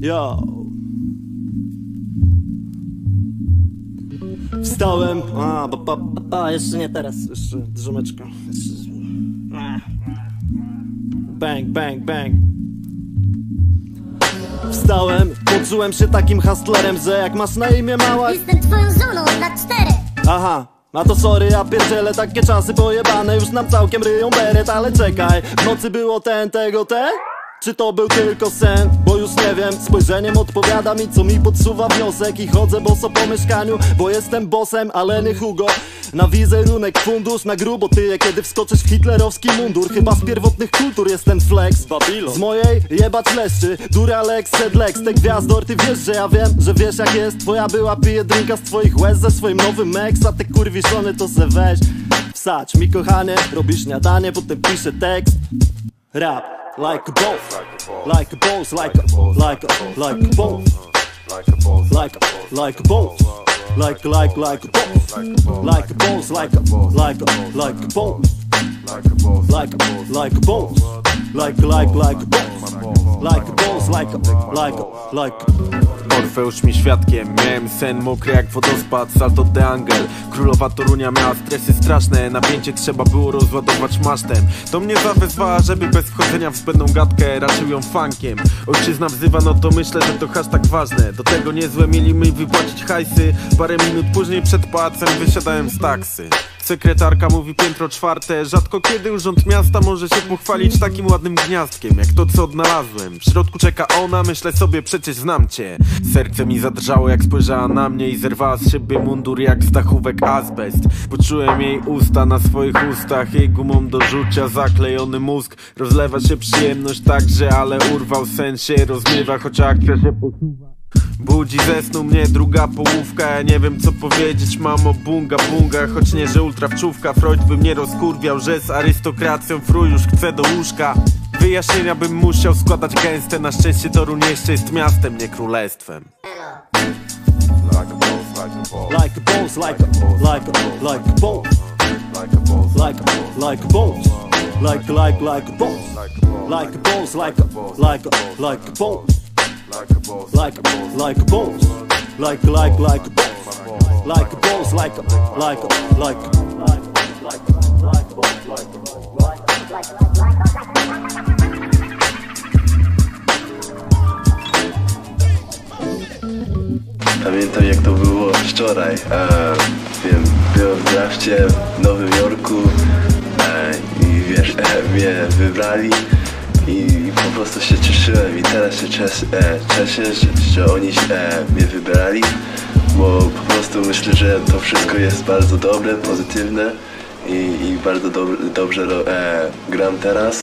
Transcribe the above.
Yo. Wstałem. A, ba, ba, a, jeszcze nie teraz. Jeszcze drzemeczka. Jeszcze... Bang, bang, bang. Wstałem, poczułem się takim hustlerem, że jak masz na imię mała. Jestem twoją żoną na cztery Aha. A to sorry, ja pierdzielę takie czasy pojebane Już nam całkiem ryją beret, ale czekaj W nocy było ten, tego, te? Czy to był tylko sen? Bo już nie wiem. Spojrzeniem odpowiada mi, co mi podsuwa wniosek I chodzę boso po mieszkaniu, bo jestem bossem Ale nie Hugo. Na wizerunek fundusz, na grubo tyje Kiedy wskoczysz w hitlerowski mundur. Chyba z pierwotnych kultur jest ten flex. Babylon. Z mojej jebać leszczy. Duralex, Sedlex, te gwiazdor Ty wiesz, że ja wiem, że wiesz jak jest. Twoja była pije drinka z twoich łez Ze swoim nowym ex, a te kurwiszony to se weź. Wsać mi kochanie, robisz śniadanie Potem piszę tekst. Rap like a boss, like a boss, like a, like a, like a boss, like a, like a boss, like like like a boss, like a boss, like a, like a, like a boss, like like a boss, like like like a boss, like a boss, like a, like a, like. Orfeusz mi świadkiem. Miałem sen mokry jak wodospad Salto de Angel. Królowa Torunia miała stresy straszne. Napięcie trzeba było rozładować masztem. To mnie zawezwała, żeby bez wchodzenia w zbędną gadkę Raczył ją funkiem. Ojczyzna wzywa, no to myślę, że to hashtag ważne. Do tego niezłe mieli mi wypłacić hajsy. Parę minut później przed pałacem wysiadałem z taksy Sekretarka mówi piętro czwarte. Rzadko kiedy urząd miasta może się pochwalić takim ładnym gniazdkiem Jak to co odnalazłem. W środku czeka ona, myślę sobie przecież znam cię. Serce mi zadrżało jak spojrzała na mnie I zerwała z szyby mundur jak z dachówek azbest. Poczułem jej usta na swoich ustach Jej gumą do rzucia zaklejony mózg. Rozlewa się przyjemność także, ale urwał sen się rozmywa Choć akcja się posuwa Budzi ze snu mnie druga połówka Ja nie wiem co powiedzieć, mamo bunga bunga Choć nie, że ultrawczówka Freud by mnie rozkurwiał, że z arystokracją Fru już chce do łóżka. Wyjaśnienia bym musiał składać gęste. Na szczęście Toruń jeszcze jest miastem, nie królestwem. Like a boss, like a, like a, like a boss, like a, like a boss, like like like a boss, like a boss, like a, like a, like a boss, like like a boss, like like like a boss, like a boss, like a, like a, like like like like a boss, like Pamiętam jak to było wczoraj. E, wiem, byłem w drafcie w Nowym Jorku e, i wiesz, e, mnie wybrali i po prostu się cieszyłem i teraz się e, cieszę, że, że oni e, mnie wybrali, bo po prostu myślę, że to wszystko jest bardzo dobre, pozytywne i, i bardzo dob dobrze e, gram teraz.